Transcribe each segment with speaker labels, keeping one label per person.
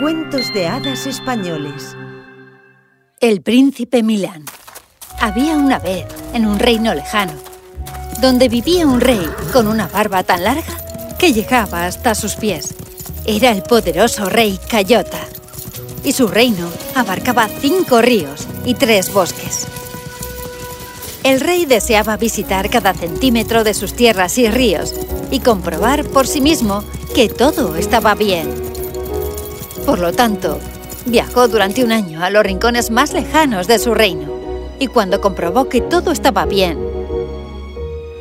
Speaker 1: Cuentos de hadas españoles
Speaker 2: El príncipe Milán Había una vez, en un reino lejano, donde vivía un rey con una barba tan larga que llegaba hasta sus pies. Era el poderoso rey Cayota, y su reino abarcaba cinco ríos y tres bosques. El rey deseaba visitar cada centímetro de sus tierras y ríos y comprobar por sí mismo que todo estaba bien. Por lo tanto, viajó durante un año a los rincones más lejanos de su reino y cuando comprobó que todo estaba bien,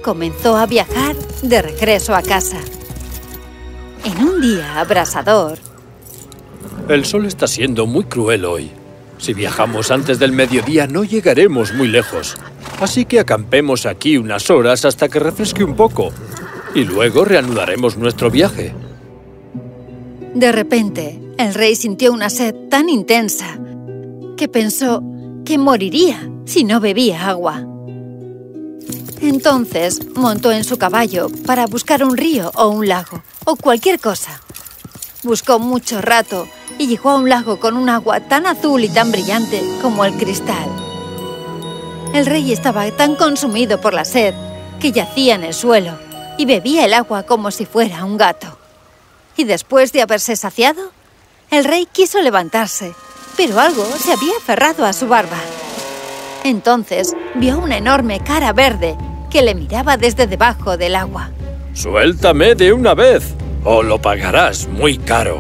Speaker 2: comenzó a viajar de regreso a casa. En un día abrasador...
Speaker 3: El sol está siendo muy cruel hoy. Si viajamos antes del mediodía no llegaremos muy lejos. Así que acampemos aquí unas horas hasta que refresque un poco. Y luego reanudaremos nuestro viaje.
Speaker 2: De repente, el rey sintió una sed tan intensa que pensó que moriría si no bebía agua. Entonces montó en su caballo para buscar un río o un lago, o cualquier cosa. Buscó mucho rato y llegó a un lago con un agua tan azul y tan brillante como el cristal. El rey estaba tan consumido por la sed que yacía en el suelo y bebía el agua como si fuera un gato. Y después de haberse saciado, el rey quiso levantarse, pero algo se había aferrado a su barba. Entonces vio una enorme cara verde que le miraba desde debajo del agua.
Speaker 3: ¡Suéltame de una vez! o lo pagarás muy caro.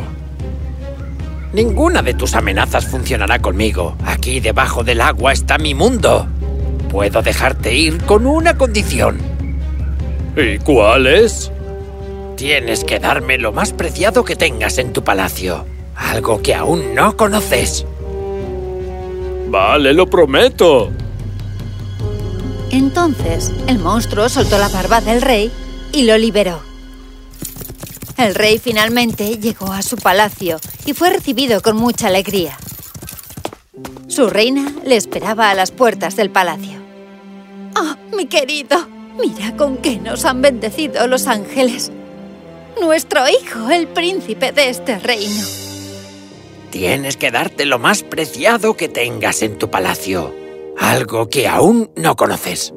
Speaker 4: Ninguna de tus amenazas funcionará conmigo. Aquí debajo del agua está mi mundo. Puedo dejarte ir con una condición.
Speaker 3: ¿Y cuál es?
Speaker 4: Tienes que darme lo más preciado que tengas en tu palacio. Algo que aún no conoces.
Speaker 3: Vale, lo prometo.
Speaker 2: Entonces, el monstruo soltó la barba del rey y lo liberó. El rey finalmente llegó a su palacio y fue recibido con mucha alegría. Su reina le esperaba a las puertas del palacio. ¡Oh, mi querido! Mira con qué nos han bendecido los ángeles. Nuestro hijo, el príncipe de este reino.
Speaker 4: Tienes que darte lo más preciado que tengas en tu palacio. Algo que aún no conoces.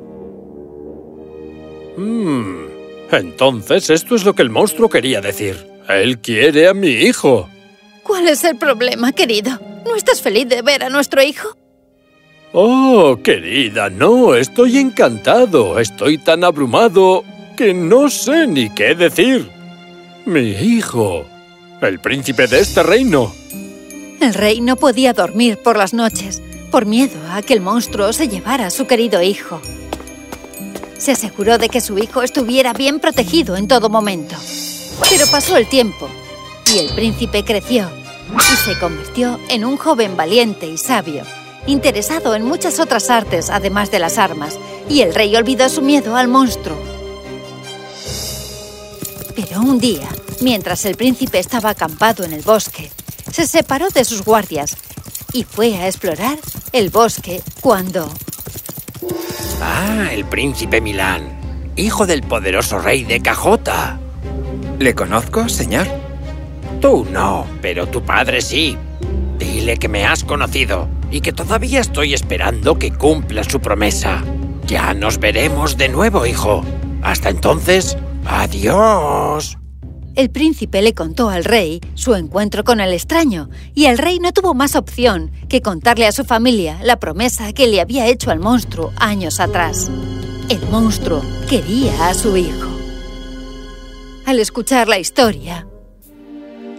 Speaker 3: Mmm... Entonces esto es lo que el monstruo quería decir. Él quiere a mi hijo.
Speaker 2: ¿Cuál es el problema, querido? ¿No estás feliz de ver a nuestro hijo?
Speaker 3: Oh, querida, no, estoy encantado. Estoy tan abrumado que no sé ni qué decir. Mi hijo, el príncipe de este reino.
Speaker 2: El rey no podía dormir por las noches, por miedo a que el monstruo se llevara a su querido hijo. Se aseguró de que su hijo estuviera bien protegido en todo momento. Pero pasó el tiempo y el príncipe creció y se convirtió en un joven valiente y sabio, interesado en muchas otras artes además de las armas, y el rey olvidó su miedo al monstruo. Pero un día, mientras el príncipe estaba acampado en el bosque, se separó de sus guardias y fue a explorar el bosque cuando...
Speaker 4: Ah, el príncipe Milán, hijo del poderoso rey de Cajota.
Speaker 5: ¿Le conozco, señor?
Speaker 4: Tú no, pero tu padre sí. Dile que me has conocido y que todavía estoy esperando que cumpla su promesa. Ya nos veremos de nuevo, hijo. Hasta entonces, adiós.
Speaker 2: El príncipe le contó al rey su encuentro con el extraño y el rey no tuvo más opción que contarle a su familia la promesa que le había hecho al monstruo años atrás. El monstruo quería a su hijo. Al escuchar la historia...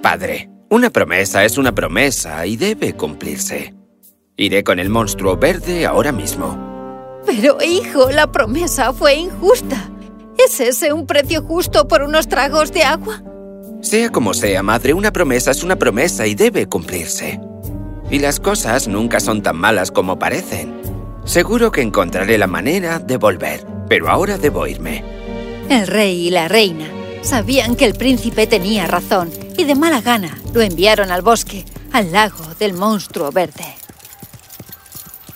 Speaker 5: Padre, una promesa es una promesa y debe cumplirse. Iré con el monstruo verde ahora mismo.
Speaker 2: Pero, hijo, la promesa fue injusta. ¿Es ese un precio justo por unos tragos de agua?
Speaker 5: Sea como sea, madre, una promesa es una promesa y debe cumplirse. Y las cosas nunca son tan malas como parecen. Seguro que encontraré la manera de volver, pero ahora debo irme.
Speaker 2: El rey y la reina sabían que el príncipe tenía razón y de mala gana lo enviaron al bosque, al lago del monstruo verde.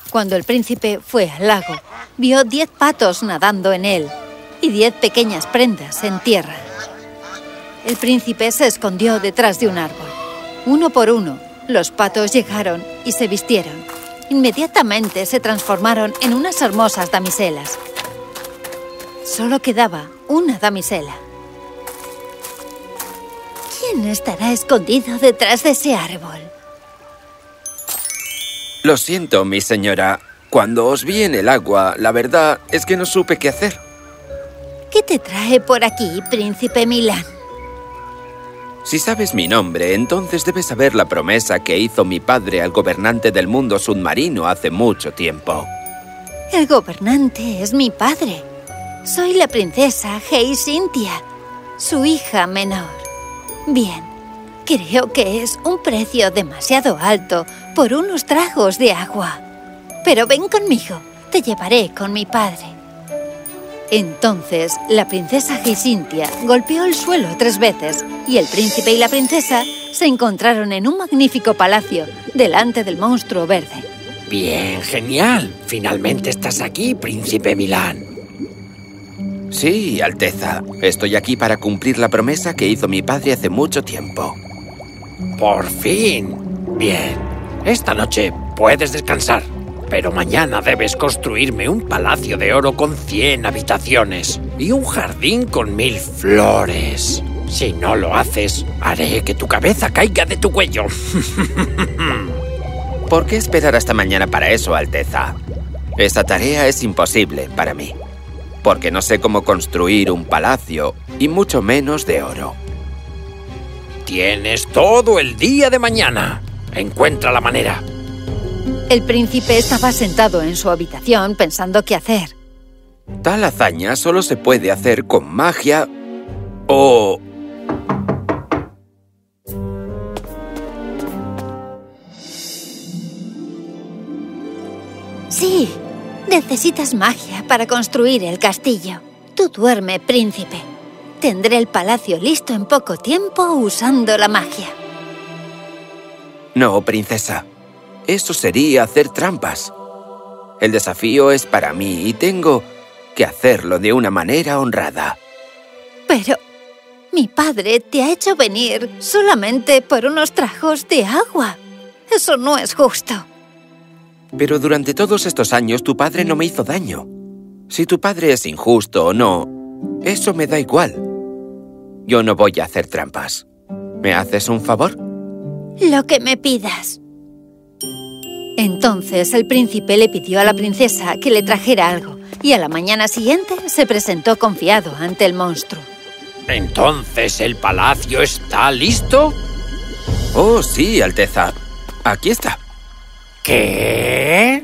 Speaker 2: Cuando el príncipe fue al lago, vio diez patos nadando en él y diez pequeñas prendas en tierra. El príncipe se escondió detrás de un árbol. Uno por uno, los patos llegaron y se vistieron. Inmediatamente se transformaron en unas hermosas damiselas. Solo quedaba una damisela. ¿Quién estará escondido detrás de ese árbol?
Speaker 5: Lo siento, mi señora. Cuando os vi en el agua, la verdad es que no supe qué hacer.
Speaker 2: ¿Qué te trae por aquí, príncipe Milán?
Speaker 5: Si sabes mi nombre, entonces debes saber la promesa que hizo mi padre al gobernante del mundo submarino hace mucho tiempo.
Speaker 2: El gobernante es mi padre. Soy la princesa Hei Cynthia, su hija menor. Bien, creo que es un precio demasiado alto por unos tragos de agua. Pero ven conmigo, te llevaré con mi padre. Entonces, la princesa Gisintia golpeó el suelo tres veces y el príncipe y la princesa se encontraron en un magnífico palacio delante del monstruo verde.
Speaker 4: Bien, genial. Finalmente estás aquí, príncipe Milán.
Speaker 5: Sí, Alteza. Estoy aquí para cumplir la promesa que hizo mi padre hace mucho tiempo.
Speaker 4: Por fin. Bien. Esta noche puedes descansar. Pero mañana debes construirme un palacio de oro con 100 habitaciones y un jardín con mil flores. Si no lo haces, haré que tu cabeza caiga de tu cuello.
Speaker 5: ¿Por qué esperar hasta mañana para eso, Alteza? Esa tarea es imposible para mí. Porque no sé cómo construir un palacio y mucho menos de oro.
Speaker 4: Tienes todo el día de mañana. Encuentra la manera.
Speaker 2: El príncipe estaba sentado en su habitación pensando qué hacer.
Speaker 5: Tal hazaña solo se puede hacer con magia o...
Speaker 2: Sí, necesitas magia para construir el castillo. Tú duerme, príncipe. Tendré el palacio listo en poco tiempo usando la magia.
Speaker 5: No, princesa. Eso sería hacer trampas. El desafío es para mí y tengo que hacerlo de una manera honrada.
Speaker 2: Pero mi padre te ha hecho venir solamente por unos trajos de agua. Eso no es justo.
Speaker 5: Pero durante todos estos años tu padre no me hizo daño. Si tu padre es injusto o no, eso me da igual. Yo no voy a hacer trampas. ¿Me haces un favor?
Speaker 2: Lo que me pidas. Entonces el príncipe le pidió a la princesa que le trajera algo y a la mañana siguiente se presentó confiado ante el monstruo.
Speaker 4: ¿Entonces el palacio está listo?
Speaker 5: Oh, sí, Alteza. Aquí está.
Speaker 4: ¿Qué?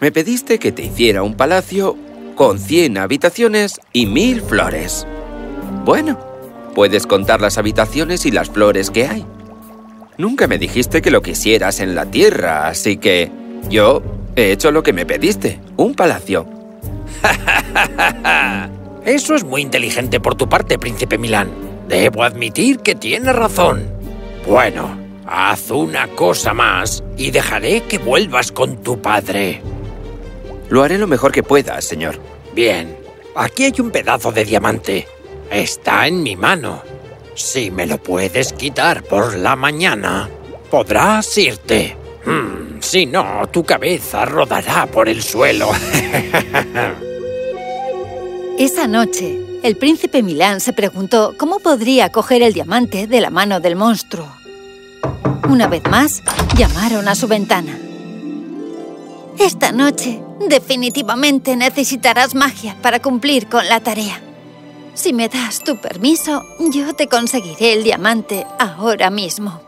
Speaker 5: Me pediste que te hiciera un palacio con 100 habitaciones y mil flores. Bueno, puedes contar las habitaciones y las flores que hay. Nunca me dijiste que lo quisieras en la tierra, así que yo he hecho lo que me pediste, un palacio.
Speaker 4: Eso es muy inteligente por tu parte, príncipe Milán. Debo admitir que tienes razón. Bueno, haz una cosa más y dejaré que vuelvas con tu padre.
Speaker 5: Lo haré lo mejor que pueda, señor.
Speaker 4: Bien, aquí hay un pedazo de diamante. Está en mi mano. Si me lo puedes quitar por la mañana, podrás irte. Hmm, si no, tu cabeza rodará por el suelo.
Speaker 2: Esa noche, el príncipe Milán se preguntó cómo podría coger el diamante de la mano del monstruo. Una vez más, llamaron a su ventana. Esta noche, definitivamente necesitarás magia para cumplir con la tarea. Si me das tu permiso, yo te conseguiré el diamante ahora mismo.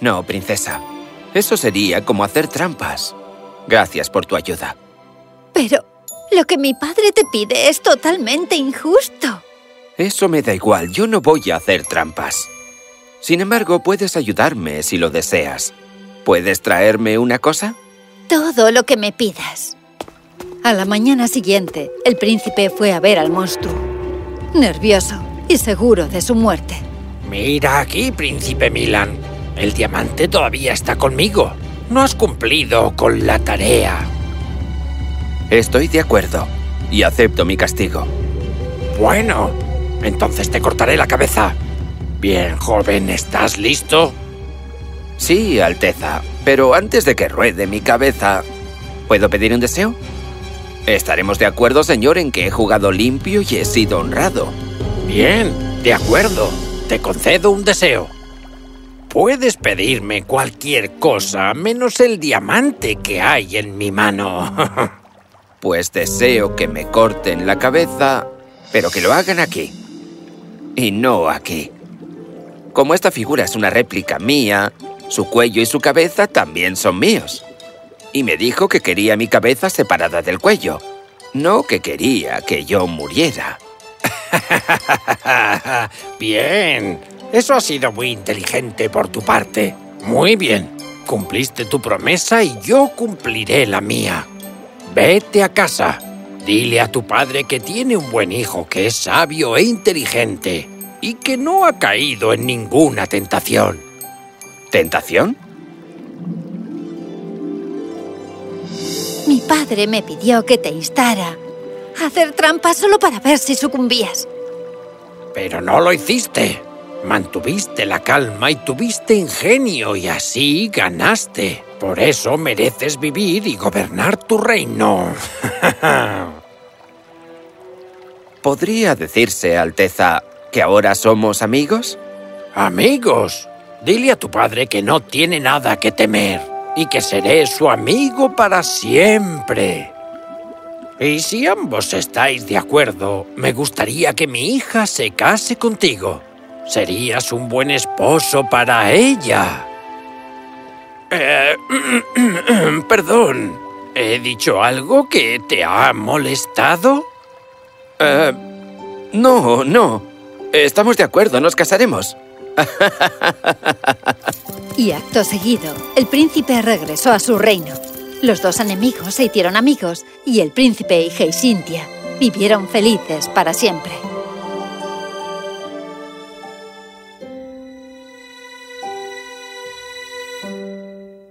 Speaker 5: No, princesa. Eso sería como hacer trampas. Gracias por tu ayuda.
Speaker 2: Pero lo que mi padre te pide es totalmente injusto.
Speaker 5: Eso me da igual. Yo no voy a hacer trampas. Sin embargo, puedes ayudarme si lo deseas. ¿Puedes traerme una cosa?
Speaker 2: Todo lo que me pidas. A la mañana siguiente, el príncipe fue a ver al monstruo. Nervioso y seguro de su muerte.
Speaker 4: Mira aquí, príncipe Milan. El diamante todavía está conmigo. No has cumplido con la tarea.
Speaker 5: Estoy de acuerdo y acepto mi castigo.
Speaker 4: Bueno, entonces te cortaré la cabeza. Bien, joven, ¿estás listo?
Speaker 5: Sí, Alteza, pero antes de que ruede mi cabeza, ¿puedo pedir un deseo? Estaremos de acuerdo, señor, en que he jugado limpio y he sido honrado.
Speaker 4: Bien, de acuerdo. Te concedo un deseo. Puedes pedirme cualquier cosa menos el diamante que hay en mi mano.
Speaker 5: pues deseo que me corten la cabeza, pero que lo hagan aquí. Y no aquí. Como esta figura es una réplica mía, su cuello y su cabeza también son míos. Y me dijo que quería mi cabeza separada del cuello, no que quería que yo muriera.
Speaker 4: bien, eso ha sido muy inteligente por tu parte. Muy bien, cumpliste tu promesa y yo cumpliré la mía. Vete a casa. Dile a tu padre que tiene un buen hijo que es sabio e inteligente y que no ha caído en ninguna tentación.
Speaker 5: ¿Tentación?
Speaker 2: Mi padre me pidió que te instara a hacer trampas solo para ver si sucumbías.
Speaker 4: Pero no lo hiciste. Mantuviste la calma y tuviste ingenio y así ganaste. Por eso mereces vivir y gobernar tu reino.
Speaker 5: ¿Podría decirse, Alteza, que ahora somos amigos?
Speaker 4: ¿Amigos? Dile a tu padre que no tiene nada que temer y que seré su amigo para siempre. Y si ambos estáis de acuerdo, me gustaría que mi hija se case contigo. Serías un buen esposo para ella. Eh, perdón, ¿he dicho algo que te ha molestado?
Speaker 5: Eh, no, no. Estamos de acuerdo, nos casaremos.
Speaker 2: y acto seguido, el príncipe regresó a su reino. Los dos enemigos se hicieron amigos y el príncipe y Heisintia vivieron felices para siempre.